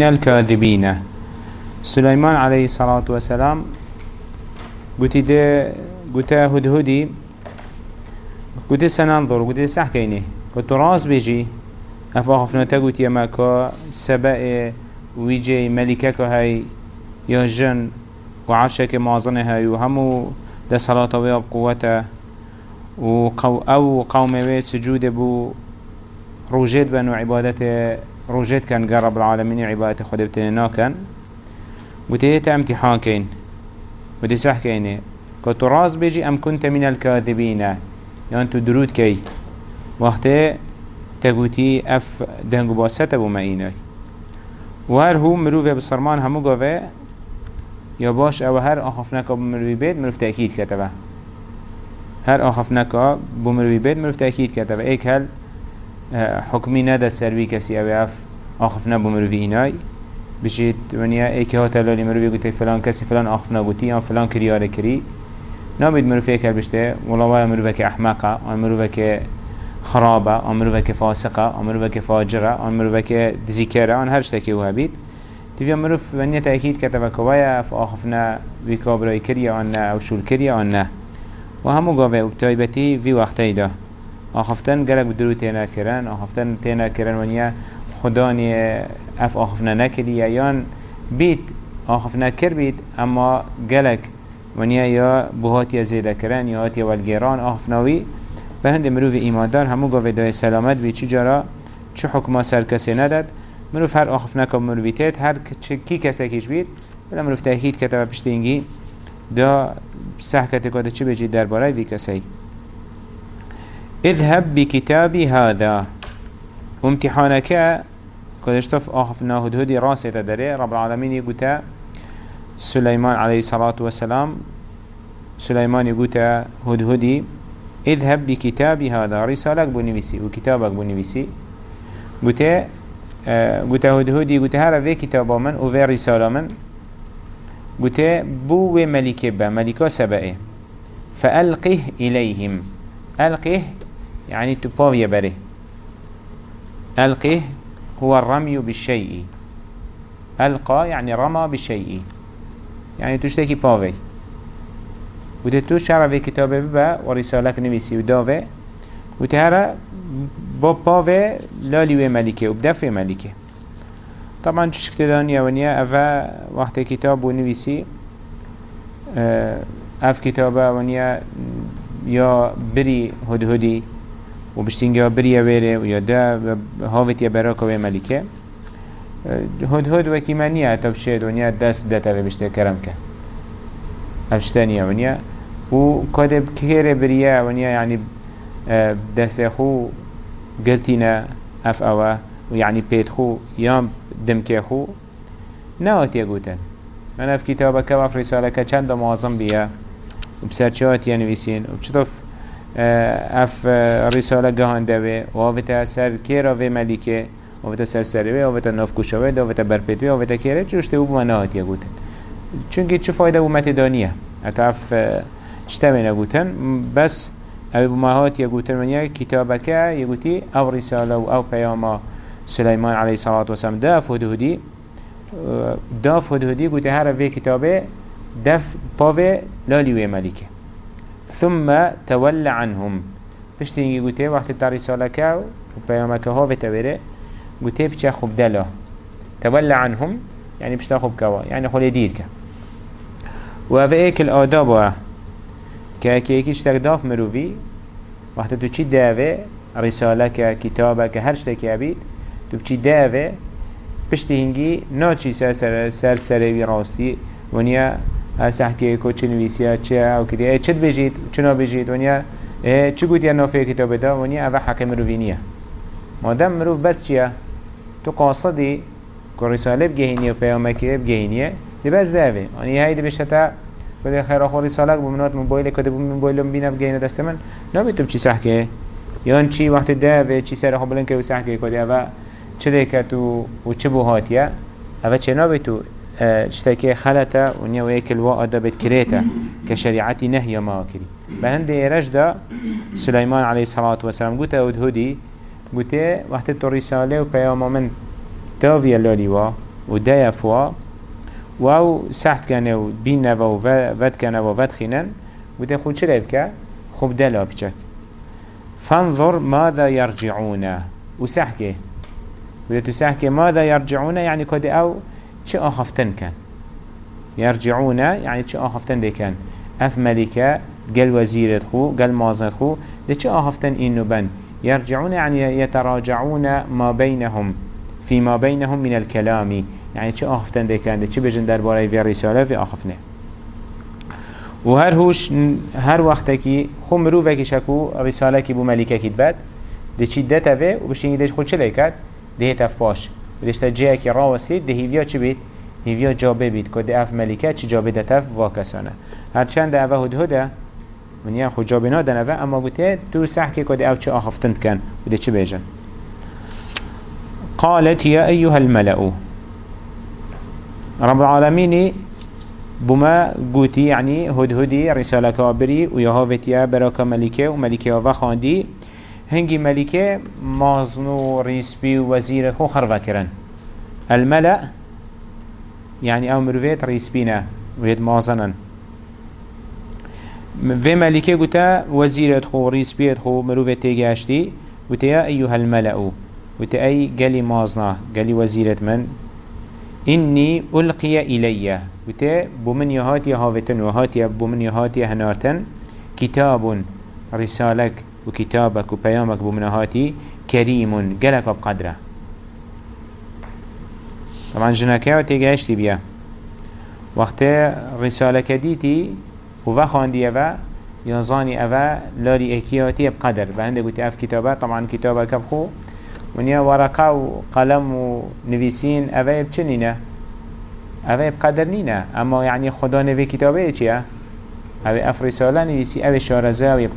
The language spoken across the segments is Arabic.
من الكاذبين. سليمان عليه الصلاة والسلام قلت ده قلت هدهدي. قلت سننظر قلت سحكيني قلت راس بيجي. افاخفنا تقلت يماكا سبأ ويجي ملكك هاي يا جن وعرشك معظنه هاي. وهمو ده صلاة وياب قوته وقو أو قوم سجود بو روجيت بنو عبادته روجيت كان قرب العالمين عبادته خود بتننا كان. وتهيت امتحان كين. ودي صح كيني. كنت راز بيجي ام كنت من الكاذبين. يعني تو درود كي. وقت تقوتي اف دنگو باسته بو مئيناي وهر هو مروفه بسرمان همو قوه يا باش أو هر اخفناك بمروفي بيت مروف تأكيد كتبه هر آخفنکا بومروی بید مروف کرده و ایک هل حکمی نده سروی کسی أو اف آخفنا بومروی اینای. بشید ونیا ایک ها تلالی مروی گوته فلان کسی فلان آخفنا گوتی یا فلان کریاره کری. نابید مروف ایک هل بشته والله مروف که احمقه آن مروف که خرابه آن مروف که فاسقه آن مروف که فاجره آن مروف که ذکره آن هر شتکی و هبید. تیویا مروف ونیا تأکید کرده و کوایا فآخفنا ویکابرای کریه آن نه أو شول کریه آن نه. و همو گاوه بتایبتی وی وقتی دا. آخفتن گلک بدرو تینا کرن. آخفتن تینا کرن ونیا خدا نی اف آخفنا نکری یان بیت آخفنا کر بیت اما گلک ونیا یا بوهاتی زیده کرن یا هاتی والگیران آخفناوی. به هند مروف ایماندار همو گاوه دای سلامت بی چی جارا؟ چه حکما سر کسی نداد؟ مروف هر آخفنا که مروفیتت هر کی کسی کش بید ولی مروف تأکید کتب پشتینگی دا سحكة قد چه بجي درباره في كسي اذهب بكتابي هذا. وامتحانك قد اشتف آخفنا هدهدي راسي تدري. رب العالمين يقول سليمان عليه الصلاة والسلام. سليمان يقول هدهدي اذهب بكتابي هذا. رسالك بنفسي وكتابك بنفسي قلت قلت هدهدي قلت هذا في كتاب من وفي رسالة من. قلت بو ملكة ملكة سبعه فألقه إليهم. ألقه يعني تباوي بره ألقه هو الرمي بالشيء. ألقى يعني رمى بالشيء. يعني تشتكي باوي قلت تو شعر في كتابه ببا ورسالك نبيسي وداوه قلت هذا بو باوي لا ليوه ملكة وبدفع ملكة. طبعا چش كتدانيا ونيا أفا وقت كتاب ونويسي أف كتابة ونيا يا بري هدهدي. و بشتینگا بریا ویره و یا ده هاوت یا برا و ملیکه هد هد و کیمانی عتب شد ونیا دست داده و بشته کرم که افشتنیا نیا و کدب کهر بریا ونیا یعنی دست خو قلتنا اف اوه و یعنی پیت خو یا دمکه خو نه آتیه گوتن. من اف کتابه که و اف رساله که چند معظم بیا و بسرچه آتیه نویسین؟ و بچطف اف رساله گهان دوه. و آفتا سر که را ملیکه آفتا سر و آفتا و آفتا برپیتوه آفتا که را چوشته او بمناهاتیه گوتن. چونکه چه فایده اومت دانیه؟ اتا اف چتمه نگوتن بس او بمناهاتیه گوتن من یک کتابکه یگوتی او رساله و او پیاما سلیمان علیه و والسلام داف هدهدی داف هدهدی گوته هر وی کتابه دف پاوه لالیوه ملیکه. ثم تولى عنهم. بشتينجي قلت وقت الترسالة كاو وبيامك هاوه تبره قلت بچه خب دلا. تولى عنهم يعني بشتا خب كوا يعني خلي ديرك وهذا ايك الآداب كاكي ايكيش تك داف مروفي وقت تو چي داوه رسالة كتابة هر شتكي أبيد تو بچی داوه پشت هنگی ناچی سر سر سر سر وی راستی ونیا از حکی کو چه نویسیا چه او کدی چه بجید چنا بجید ونیا چه گوید یا نافه کتاب دا ونیا اوه حق مروینیه مادم مروف بس چیه تو قاصدی که رساله بگهینی و پیامکی بگهینیه دی بس داوه آنی هایی دی بشتا کدی خیر آخو رساله بمنات موبایل کدی موبایل بینم بگهینه دست من. نبید تو چی سحکه یان چی وقت داوه چی سر خبلن که و سحکه کدی اوه چه تو و چه بو هاتیه اوه چه نابه تو اشتاكي خلطة ونيا ويك الواء دبت كريتا كشريعتي نهي ما كري بهند رجدا سليمان عليه الصلاة والسلام قلت أود هدي قلت وقت الرسالة وبيام من تاوي اللالي وا و دايا فوا و سحت كان و بين نوا و ود كان و ود خينن. ده خود چرا بكا خوب دلا بچك فانظر ماذا يرجعون. و سحكي و ده تسحكي ماذا يرجعون؟ يعني كده أو چه آخفتن كان. يرجعون يعني چه آخفتن كان. أف ملكة قل وزيرت خو قل مازنت خو. ده چه آخفتن إنو بن يرجعون يعني يتراجعون ما بينهم. فيما بينهم من الكلام. يعني چه آخفتن ده كان. ده چه بجن در باري في رسالة في آخفنه و هر هوش هر وقت کی خو مروفه کی شکو رساله کی بو ملکه کی بد ده چی ده تاوه و بشتینگی دهش خود چه لیکد؟ ده تف باش. و دهشتا جه کی را وسید ده هیویا چی بید؟ هیویا جابه بید. که ده اف ملکه چی جابه ده تف واکسانه. هرچند ده اوه هد هده من خود جابه نادن اوه اما بوده تو سحکی که ده أو چه آخفتند کن. و ده چی بیجن؟ قالت يا أيها الملأ. رب العالمين بما قوتي يعني هدهدي رسالة كابري ويهافتيا بركة ملكة وملكة وخاندي هنگي ملكة مازنو ريسبي وزير خو خرفا كرن الملأ يعني أو مروفيت ريسبينا ويد مازنن. في ملكة قوتا وزيرت خو ريسبيت خو مروفيت تيجاشتي قوتا يا أيها الملأ قوتا أي قالي مازنا قالي وزيرت من. إني ألقي إلي وتي بومن يهاتي هافتن وهاتي بومن يهاتي هنارتن كتاب رسالك وكتابك وبيامك بومن هاتي كريم جلك بقدره. طبعا جنكه و تيجاشتي بيا. وقت رسالة كديتي وفخاندي أفا ينظاني أفا لاري اكياتي بقدر. بهنده قلت أف كتابة طبعا كتابة كبخو ونیا ورقة و قلم و نویسین اوه بچه نینه اوه بقدر نینه أما يعني خدا نوی کتابه چیه؟ اوه أف رسالة نویسی اوه شارزه اوه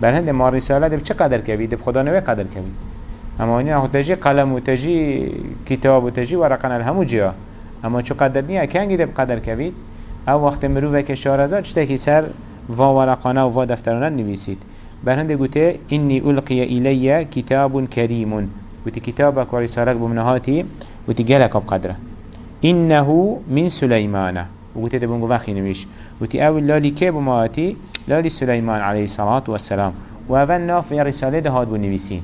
بر هند ما رساله دب چه قدر کوي دب خدا نوی قدر کوي اما این هو تجی قلم و تجی کتاب و تجی ورقن الهمو جیا. اما چه قدر نیا؟ کنگی دب قدر کوي او وقت مروه که ازا چه تکی سر و ورقانه و و دفترانه نویسید. بر هند گوته اینی القی ایلی کتاب کریم گوته کتابک و رسالک بمنهاتی گوته گلک قدره. انه من سلیمانه. سليمان وقوتي تبون قفاخي نميش قوتي أول لالي كيب مهاتي لالي سليمان عليه الصلاة والسلام. وأفا ناف يا رسالة ده هاد بنويسين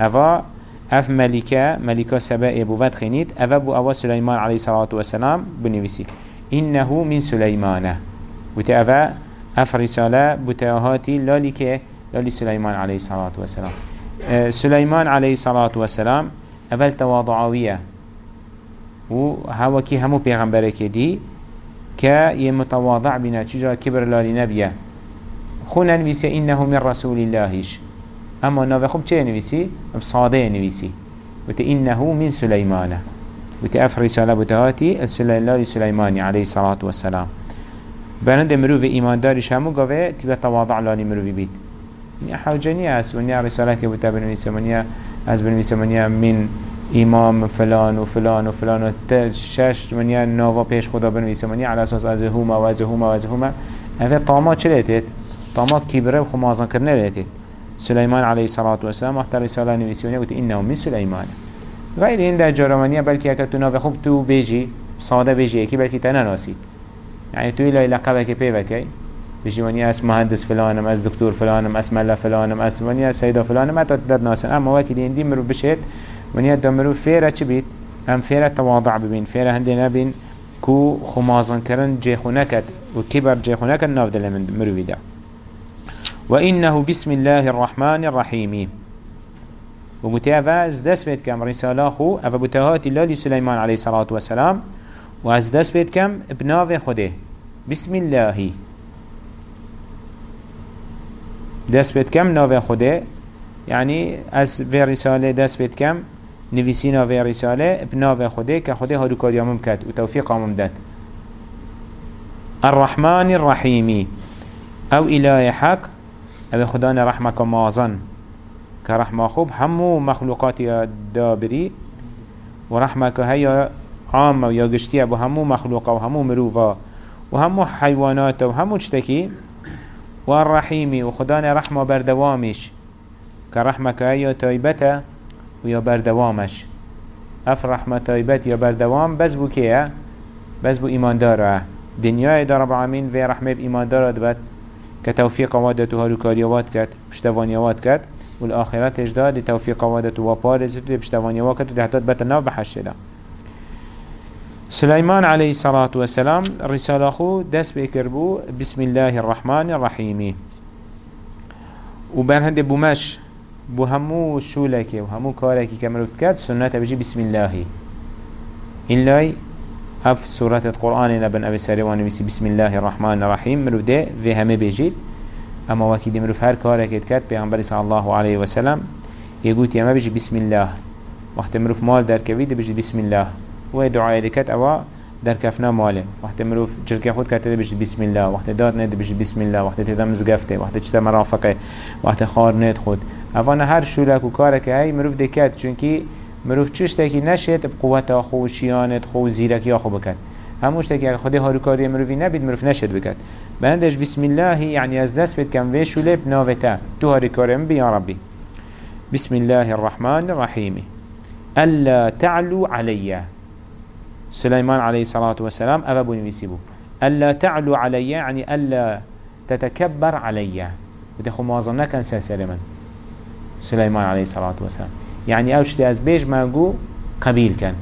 أفا أف ملكة ملكة سباء بوفات خينيت. أفا بو أوا سليمان عليه الصلاة والسلام بنويسين إنه من سليمان قوتي أفا أف رسالة بتاهاتي لالي كه لالي سليمان عليه الصلاة والسلام. سليمان عليه الصلاة والسلام اول تواضعوية و هوا كي همو پیغمبره دي كا يمتواضع بنا چجا كبر لالي نبيه خونا نويسي إنه من رسول اللهش أما نوفي خب چه نويسي؟ بصاده نويسي وت إنه من سليمان. وت أف رسالة بتهاتي لالي سليمان عليه الصلاة والسلام. برند مروف ایمان داریش همو گاوه تیوه تواضع لانی مروفی بید نیا حوجنی هست و رساله که بوده بنویسه منیا از بنویسه من امام فلان و فلان و فلان و شش منیا ناوا پیش خدا بنویسه. منیا علی اساس از هما و از هما و از هما اوه طاما چه لیتید؟ طاما کبره و خمازن کرنه لیتید. سليمان عليه الصلاة والسلام وقت رسالة نویسیونه قلت إنه من سليمان غير این در جرمانیه بلکه اکتو ناو خوب تو بیجی ساده بیجی اکی بلکه تناناسید يعني توی لای لقبك بيبكي بيجي وني أس مهندس فلانم أس دكتور فلانم أس ملا فلانم أس وني سيدا فلانم ما تدد ناسن أما وقتی دي مرو بشت وني دمرو فيرا چه بيت؟ أم فيرا تواضع ببين. فيرا هندي نبين كو خمازن کرن جيخونكت وكبر جيخونكت ناف دل من مرو ويدا وإنه بسم الله الرحمن الرحيم. وقلت أفا ازدس بيت كم. رسالة خو أفا بتهات الله لسليمان عليه الصلاة والسلام. و از دست بید کم بناو خوده. بسم الله. دست بید کم ناو خوده. يعني از في رساله دست بید کم نویسینا في رساله بناو خوده که خوده هادو کاریامم کد و توفیقامم داد. الرحمن الرحيم أو اله حق أو خدان رحمك مازن. كرحمة خوب همو مخلوقات دابري ورحمك هيا عامه و یا گشتیه با همو مخلوقه و همو مروفا و همو حیوانات و همو چتکی و الرحیمی و خدا رحمه بردوامش که رحمه که یا تایبته و یا بردوامش. اف رحمة طيبت يا بردوام بس بو كيه بس بو ايمان داره دنیای در رب العالمین و رحمه ایمان دارد بد. که توفیق وادت و هلوکاریوات کد پشتوانیوات کد و الآخرت اجداد توفیق وادت و پارزت و پشتوانیوات کد و دهتات بت نو بحشده سليمان عليه الصلاة والسلام رسالة خو دس بكربو بسم الله الرحمن الرحيم. وبان هنده بومش بو همو شولكي و همو كاركي كمروفت كات سنة بجي بسم الله إلا اف سورة القرآن نبن أبي سريوان بسي بسم الله الرحمن الرحيم مروف ده في همه بيجيد اما وكي دي مروف هر كاركي كات بيغنبري صلى الله عليه وسلم يقول يا بيجي بسم الله وقت مروف مال در كويد بيجي بسم الله و دعای دکت اوا در ماله وقت مروف جرکه خود کرده بشه بسم الله وقت داد نده بشه بسم الله وقت تیدا مزگفته وقت چتا مرافقه. وقت خار ند خود. اوان هر شولک و کاره مروف دکت چونکی مروف چش تاکی نشد بقوت خو شیانت خو زیرکی خو بکد هموش تاکی اگه خودی هاروکاری مروفی نبید مروف نشد بکد بندش بسم الله یعنی از دست بید کم وی شوله بناوتا تو هاروکاری بیا ربی. بسم الله الرحمن الرحيم ألا تعلو عليّ سليمان عليه الصلاة والسلام أبا بنويسيبو ألا تعلو علي يعني ألا تتكبر علي. ودخو موازنة كان سلسلما سليمان. عليه الصلاة والسلام. يعني أوش دي أزبيج مانجو قبيل كان.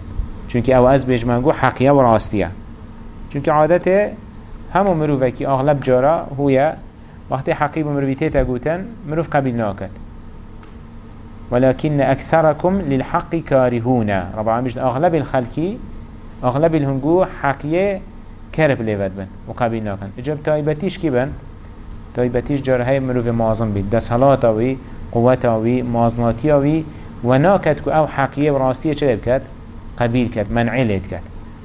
چونك أو أزبيج مانجو حقية وراستية چونك عادته همو مروفكي أغلب جارا هو وقت حقيب مروفيته تقوتن مروف قبيل ناكت ولكن أكثركم للحق كارهون. رب العالمين أغلب الخلقي اغلب الهنگو حقیه کرب لیود بن و قبیل ناکن اجاب تایبتیش کی بن؟ تایبتیش جاره مروف معظم بید دست آوی مازناتی آوی و ناکد که أو حقیه و راستیه چه بکد؟ قبیل کد منعی لید کد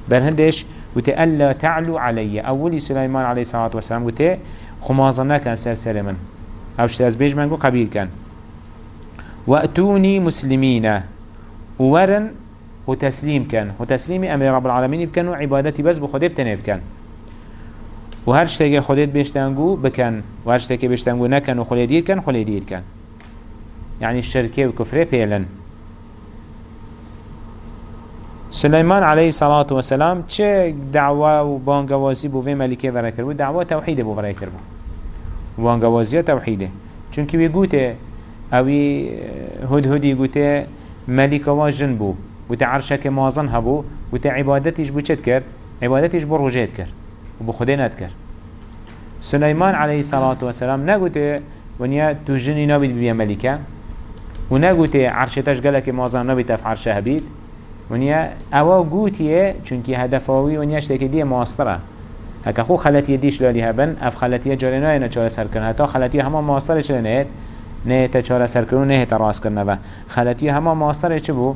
بر هندش وتي ألا تعلو علي أولي سليمان عليه الصلاة والسلام وتي خمازنا كان سلسلة من أو شتاز بيج منكو قبيل كان وأتوني مسلمين ورن هو تسليم كان. هو تسليم أمر رب العالمين بكن وعبادتي بس بخده بتنه بكن وهر شتاكي خودت بيشتنگو بكن وهر شتاكي بيشتنگو نكن وخلي دير كن كن يعني الشركة وكفرة بيلن. سليمان عليه الصلاة والسلام چه دعوة و بانگوازي بو في ملكة ورکر بو دعوة توحيد بو ورکر بو بانگوازي توحيده چونكي بيگوته اوي هد هدي گوته ملكة واجن بو. و تا که مازن هبو و تا عبادتش بو چت کرد عبادتش بو روجهت کرد و بو خدا ند کرد. سلیمان علیه صلات و سلام نگوته ونیا تو جنی نبید بیا ملکه و نگوته عرشتش که مازن نبید تف عرشه هبید. ونیا او گوتیه چونکی هدفاوی ونیا شتکی دیه ماستره. هک خو خلطیه دیش لالی هبن اف خلطیه جاری نه نه چاره سر تا خلطیه همه ماستر چه نه نه تا چاره سر کنه نه تا راست کنه و خلطیه همه ماستر چه بو؟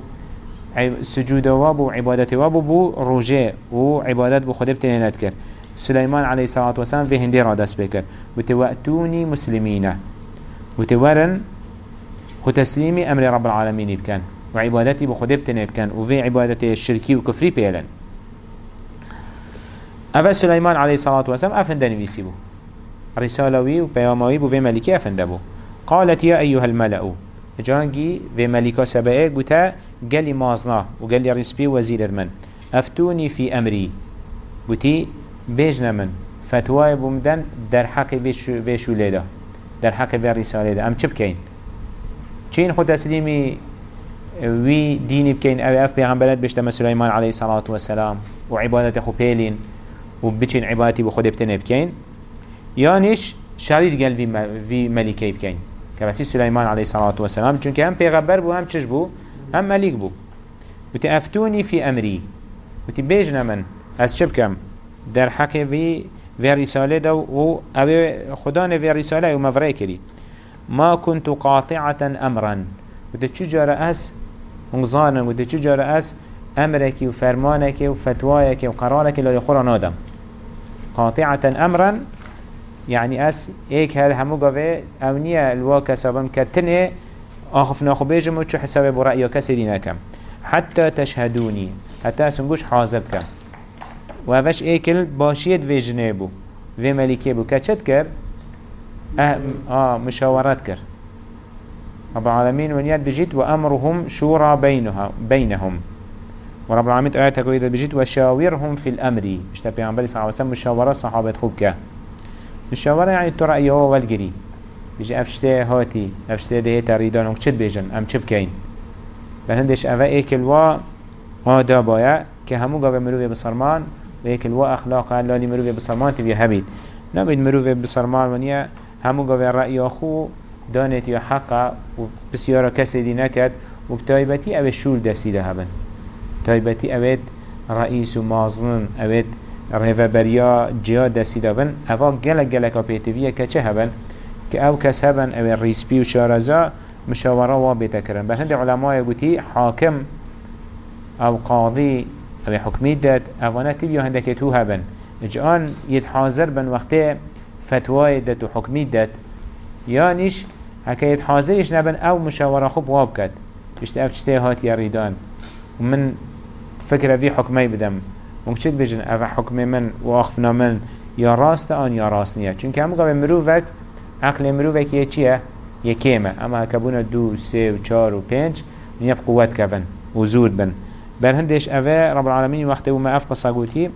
سجود وابو عبادت وابو بو رجاء بو خده بتنينات كر سليمان عليه الصلاة والسلام في هندي را دست بكر وتوأتوني مسلمين وتورن خو تسليمي أمر رب العالمين بكان وعبادتي بو خده بتنين بكان وفي عبادتي الشركي وكفري بيلن أفا سليمان عليه الصلاة والسلام أفندني بيسيبو رسالوي وبياموي بو. في ملكي أفندبو قالت يا أيها الملأ. جانجي في ملكة سبائه قتا قالي مازنا وقالي رسبي وزير من. أفتوني في أمري. قتي بيجنا من. فتوى بمدن در حق في شوليدا در حق في رسالة. دا أم چه بكين؟ چين خود تسليمي وي ديني بكين؟ أو أف بيغنبرت بشتما سليمان عليه الصلاة والسلام. وعبادة خو بيلين. وبچين عبادتي بخود بتنه بكين. يانش شريط قال في ملكي بكين. كبسي سليمان عليه الصلاة والسلام. چونك هم پیغمبر بو هم چش بو؟ هم ملك بو وتي افتوني في أمري. وتي بيجنا من؟ از شبكم در حق في في رسالة دو و أو خدان في رسالة و مفرأي ما كنت قاطعة امرا. وتي چجار اس مغزانا وتي چجار اس امرك و فرمانك و فتواك و قرارك اللي يخورا نادم قاطعة امرا يعني اس ايك هذا همو قوي اونية الواقع سابم كتنه آخف ناخو بيجم وچو حساب برأي كسي دينكم حتى تشهدوني حتى سنگوش حاضر كم وهفش ايكل باشيت في جنبو في ملكي بو. كچت كر آه, آه مشاورات كر رب العالمين ونيات بجيت وأمرهم شورى بينها بينهم ورب العالمين آيات إذا بجيت وشاورهم في الأمر. اشتا بيعنبالي صلى الله وسلم مشاورة صحابة خوب كه مشاورة يعني ترى أيه والجري بيجي أفشته هاتي أفشته ده تريدان وكشت بيجن أم چب كين بهندش أفا إيكل وا آدا بايا كهمو قابل مروفي بصرمان وإيكل وا أخلاق اللالي مروفي بصرمان تبي هبيد نبيد مروفي بصرمان ونيا همو قابل رأي أخو دانت يا حقا وبسيارة كسي دي نكد وبتايبتي أبي شول دسي هبن. تايبتي أبد رئيس ومازن أبد ريفابريا جيا دسي دابن أفا جلق جلق أبيتفيا كچه هبن؟ كأو كس هبن أبي ريسبي وشارزا مشاورة وابتا كرن بهند علماء يقولي حاكم أو قاضي أبي حكمي داد أفانا تبيو هندك تو هبن اجان يتحاضر بن وقت فتوى داد وحكمي داد يانيش هكا يتحاضرش نبن أو مشاورة خوب واب كد بشت أفتشتي هات يريدان ومن فكرة في حكمي بدم ممكن بجن أفا حكمي من وأخفنا من؟ يا راست آن يا راست نية چونك هم قابل مروفك عقل مروفك يه چيه يه كيمة اما كبونا دو سي و چار و پنج نيب قوات كفن و زود بن. بل هندش أفا رب العالمين وقت وما أفق صاقوتي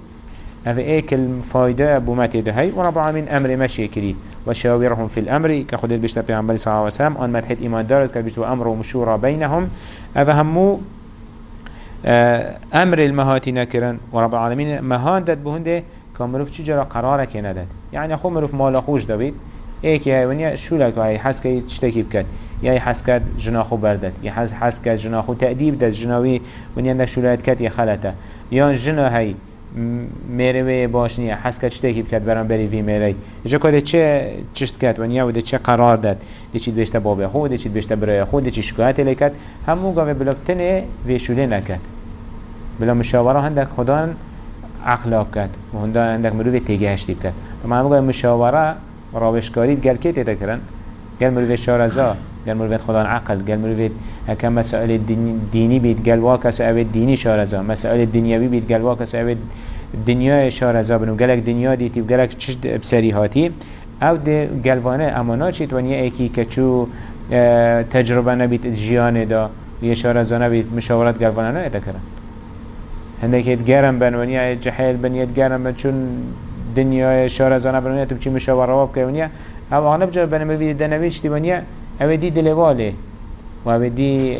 أفا ايك الفايدة بو ما تدهي ورب العالمين أمر ماشي كري وشاورهم في الأمر كخدت بشتا بيعنبالي صلى الله عليه وسلم أن مدحت إيمان دارت كبشتو أمر ومشورة بينهم أفا همو أمر المهاتی نکرن و رب العالمین مهان داد بهنده که مروف چی جرا قراره که نداد یعنی خو مروف مالا خوش دابید ایکی های ونیا شولک های حس که چتکی بکد یا حس کد جناخو بردد یا حس حس کد جناخو تأدیب داد جناوی ونیا ده شولایت کد یا خلطه یا جنا های میره باش نیه حس کد چتکی بکد برام بری وی میره اجا کده چه چشت کد ونیا و ده چه قرار داد ده چید بشته بابه خود ده چید بشته برای خود ده چی شکایت لیکد همو گاوه بلوکتنه وی شوله نکد بلا مشاوره هندك خدا عقل كد و مروي تيجي هشتي كد طبعا هم مشاوره راوشکاری گل کیت کرن گل مروفید شارزا گل مروفید خدا عقل گل مروفید هکم مسائل دینی بید گل واکس اوید دینی شارزا مسائل دنیوی بید گل واکس اوید دنیای شارزا بنو گلک دنیا دیتی و گلک چشت بسری هاتی. او ده گلوانه امانا چیت ونی ایکی که چو تجربه نبید جیان دا. یه شارزا نبید مشاورت گلوانه نه کرن هندکیت گرم بن ونيا جحيل بن يتقارن بن چون دنيا شارع زانا بن ونيا تبچي مشاورة واب ونيا أو اغلب جا بن مبيد دنويش دي ونيا أو دي دلواله و دي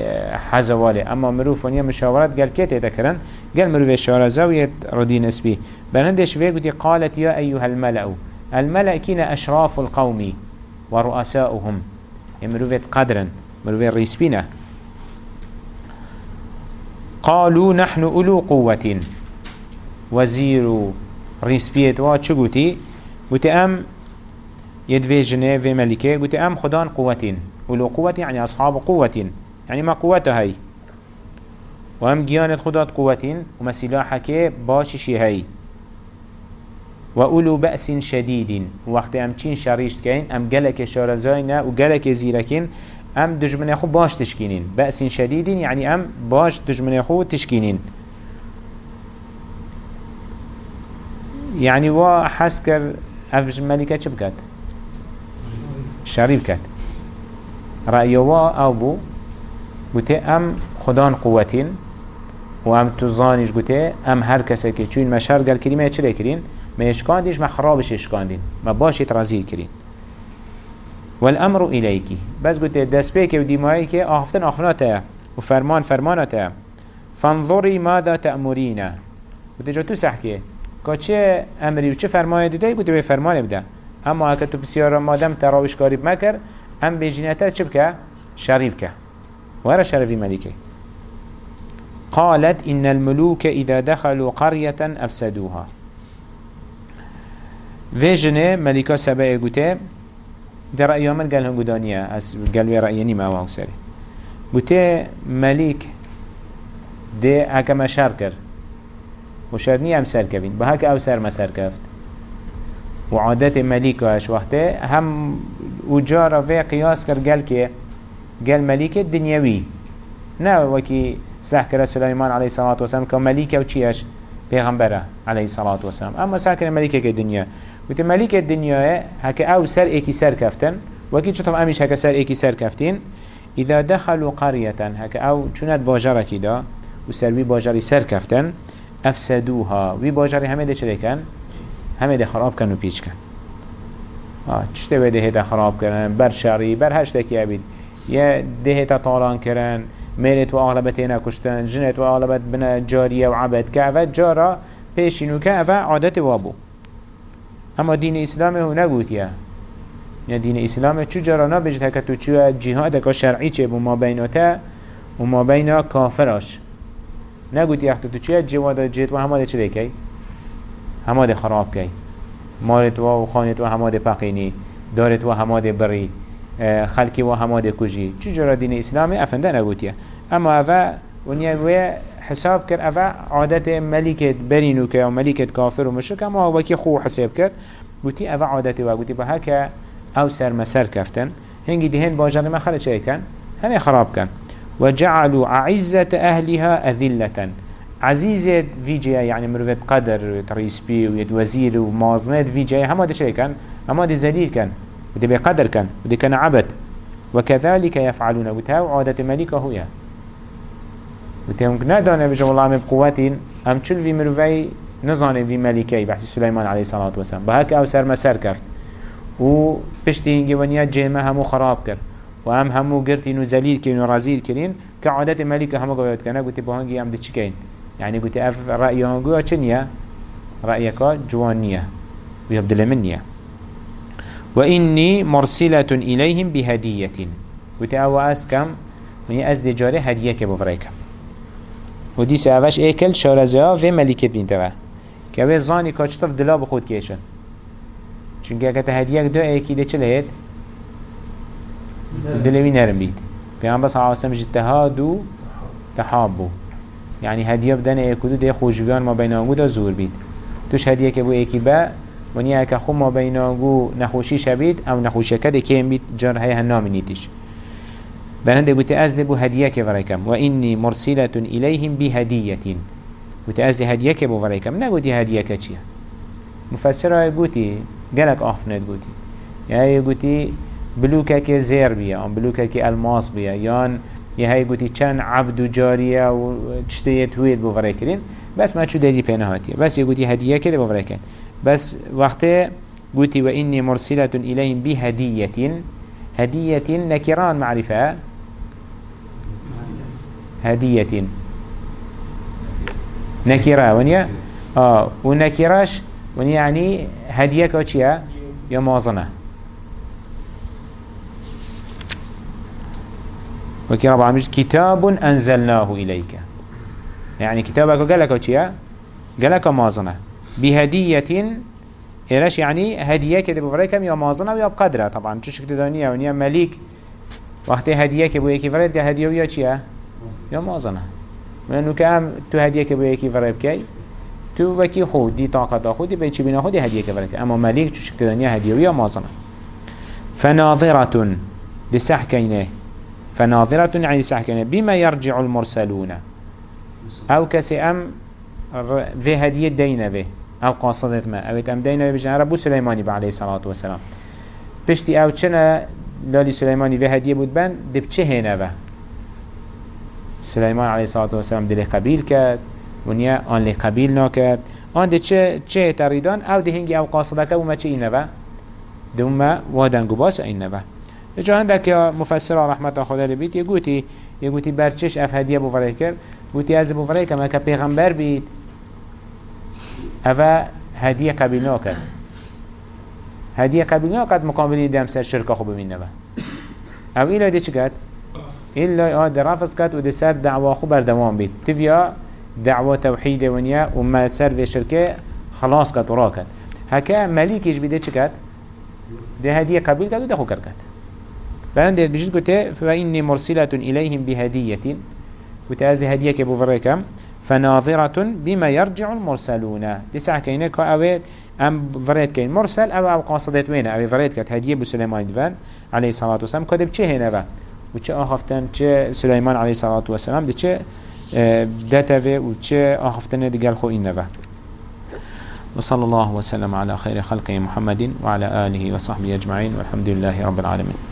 حزواله اما مروف ونيا مشاورات قال كيت يتكرن قال مروف الشارع زاوية ردين اسبي بنندش فيقو قالت يا أيها الملأ. الملأ كينا أشراف القوم ورؤساؤهم مروف قدرا مروف الريسبينه قالوا نحن أولو قوة. وزير ريسبيت وا چو گوتی؟ گوتی ام يدفيجنه في ملكه قلت أم خدان قوة أولو قوة يعني أصحاب قوة يعني ما قوته هاي وأم جيانت خدات قوة وما سلاحك باششي هاي وأولو بأس شديد وقت أم چين شريشت كين أم قلك شارزاينا وقلك زيركين ام دجمن خو باش تشكينين بأس شديد يعني ام باش دجمن خو تشكينين يعني وا حسكر أفج ملكة شريب كت رأي وا أو بو قلت أم خدان قوتين و أم تزانيش قلت أم هر کسی که چون مشهر چه لكرين ما يشكانديش ما خرابش يشكاندين ما باش يترازيل كرين والامر إليك. بس قلت دست بيك وديمائي كي آفتن آخناته وفرمان فرمانته فانظري ماذا تأمرين قلت جا تو سحكي که چه امری و چه فرمایه دیده قلت به فرمان بده اما اگه تو بسیار مادم تراوش کاری مکر هم بجینته چه بکه؟ شریب که. وره شرفی ملیکه. قالت إن الملوك إذا دخلوا قرية أفسدوها. فيجنه ملكة سبا قلت در من قال هنگو دانية از قال وي رأي نيما وهو سري قلت ملك ده هكا ما شار كر وشارني هم سر كبين بهاك أو سر ما سر كفت وعادت ملك واش وقته هم وجارة في قياس كر قال كي قال ملك الدنيوي نا وكي سحكر سليمان عليه الصلاة والسلام كملكة وچيش پیغمبره عليه الصلاة والسلام اما سحكر ملكة الدنيا وقت ملك الدنيا هكا أو سر ايكي سر كفتن وكي شطف اميش هكا سر ايكي سر كفتين اذا دخلوا قرية هكا أو چونت باجرة كده و سر وی باجری سر کفتن. افسدوها. وی باجری همه ده چه کن؟ همه ده خراب کن و پیچ کن. چشته به ده خراب کردن؟ بر شعری بر هشتکی عبید. یه ده طالان کردن. ميلت و اغلبت اینا کشتن. جنت و اغلبت بنا جاریه و عبد که اوه جارا پیشینو که اوه عادت وابو اما دین اسلام هو نگوتیه یا. دین اسلام چو جارا نبجد هکه تو چو جهاد که شرعی چه بو؟ ما بیناته و ما بین کافراش. نگوتی اخت تو چو جواد جت و همه چه کی همه خراب کی؟ مالت و خانت و همه پقینی دارت و همه بری خلقی و همه کجی چو جارا دین اسلام افنده نگوتیه اما اوه ونیا حساب کرد اوه عادت ملکت برینو که و ملکت کافر و مشرک اما وکی خو حساب کرد؟ گوتی اوه عادت و گوتی به هکه أو سر مسر كفتن هنگی دهن باجر ما خلق چه کن همه خراب کن. وجعلوا عزة أهلها أذلة. عزيزة فيجيا يعني مروفت قدر رئيس بي ويد وزير ومازنات فيجيا هما دي شيء كان؟ هما دي زليل كان ودي بقدر كان ودي كان عبد. وكذلك يفعلون وتهاو عادة ملكة هو وتهم ندانا بجو الله من بقواتين أم چل في مروفي نظان في ملكي بحث سليمان عليه الصلاة والسلام. بهاك أو سر مسر كفت. و پشتی هنگی ونیا جمع همو خراب کرد و هم همو گرتین و زلیل کرین و رزیل کرین که عادت ملیک همو گوید کنه گوتی با هنگی هم ده اف رأی هنگو چه نیه؟ رأی که جوان نیه. و مرسلة إليهم بهدية گوتی أو از کم ونیا از دجاره هدیه که بفرایکم و دیس اوش ایکل شارزه ها و ملیکت بین چطف دلا بخود کشن چونکه اگه هدیه دو ایکی ده چه؟ دلوی نرم بید پیامبر صلی الله علیه و سلم تهادو تحابو. يعني هدیه بدن ایکودو ده خوشویان ما بین آنگو زور بید توش هدیه که بو ایکی با ونیا که خو ما بین آنگو نخوشی شبید او نخوشی کده کم بید جار های هنامی نیتیش. بنده بوت از بو هدیه که ورکم. و اینی مرسلت الیهم بهدیه بوت از هدیه که بو ورکم. نگوتی هدیه که چیه؟ مفسر های گوتی گلک آفنت گوتی. یا گوتی زیر بیا آن بلوکه که الماس بیا یان یه های گوتی چند عبد و جاریه و چطه توید بوره کرین. بس ما چو دلی پینه هاتیه بس یه گوتی هدیه که بوره کرد. بس وقتی گوتی و اینی مرسلت الیهم بی هدیتین. هدیتین نکران معرفه. هدیتین. نكرة ونيا آه. ونكراش ونيا يعني هدية كوتشيا يا موازنة وكي رب العالمين كتاب أنزلناه إليك. يعني كتابك قال لك وشيا؟ قال لك مازنة. بهدية إيش يعني؟ هدية كده بفريكم يا مازنة ويا بقدرة. طبعا شو شكل دنيا ونيا ملك وقت هدية كبو يكي فريد هدية ويا شيا؟ يا مازنة. لأنه كأم تو هدية كبو يكي فريد كي؟ تو وكي خود دي طاقة خود دي بيتش بينا خود هدية كفرد أما ملك شو شكل دنيا؟ هدية ويا مازنة. فناظرة دي سحكينه فناظرة يعني سحكنا بما يرجع المرسلون؟ أو كسي أم في هدية دينا في أو قاصدت ما. أو أم دينا بجان ربو سليماني عليه الصلاة والسلام. بشتي أو چنا لالي سليماني في هدية بود بان دي بچه هنا سليمان عليه الصلاة والسلام دي قبيل كات ونيا آن قبيل ناكات آن دي چه چه تريدان أو دي هنگي أو قاصدك وما چه إنا في دوما وادن قباس إنا في جا هندك مفسر رحمت خدا لبيت يقولي يقولي برچش اف هدیه بوفره کرد. گوتی از که پیغمبر بید اوه هدیه قبیل ناکد هدیه قبیل ناکد مقابلی دم سر شرکا خوب با أو ایلا دی چه کد؟ ایلا آه رفض کد و دی سر دعوا خوب بردوام بید تیویا دعوا توحید ونیا و ما سر في شرکه خلاص کد و را کد هکا ملیکش بیده چه کد؟ دی هدیه قبیل ديت بجد قلت فإني مرسلة إليهم بهدية. قلت هذه هدية كبو فريكم فناظرة بما يرجع المرسلون. تسعة كينة كأويت أم فريد كين مرسل أو أو قاصدت وين أو فريد كت هدية بسليمان دفن عليه الصلاة والسلام. كده بچه هنا با وچه آخفتن چه سليمان عليه الصلاة والسلام؟ ده چه داتا وچه آخفتن دقال خو إن نفا وصلى الله وسلم على خير خلقه محمد وعلى آله وصحبه أجمعين والحمد لله رب العالمين.